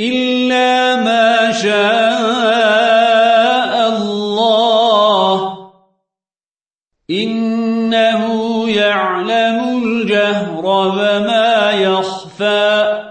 إلا ما شاء الله إنه يعلم الجهر وما يخفى